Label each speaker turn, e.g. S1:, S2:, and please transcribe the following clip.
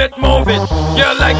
S1: move it, move it. You like